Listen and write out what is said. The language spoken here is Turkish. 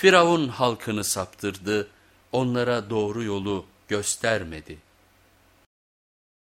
Firavun halkını saptırdı, onlara doğru yolu göstermedi.''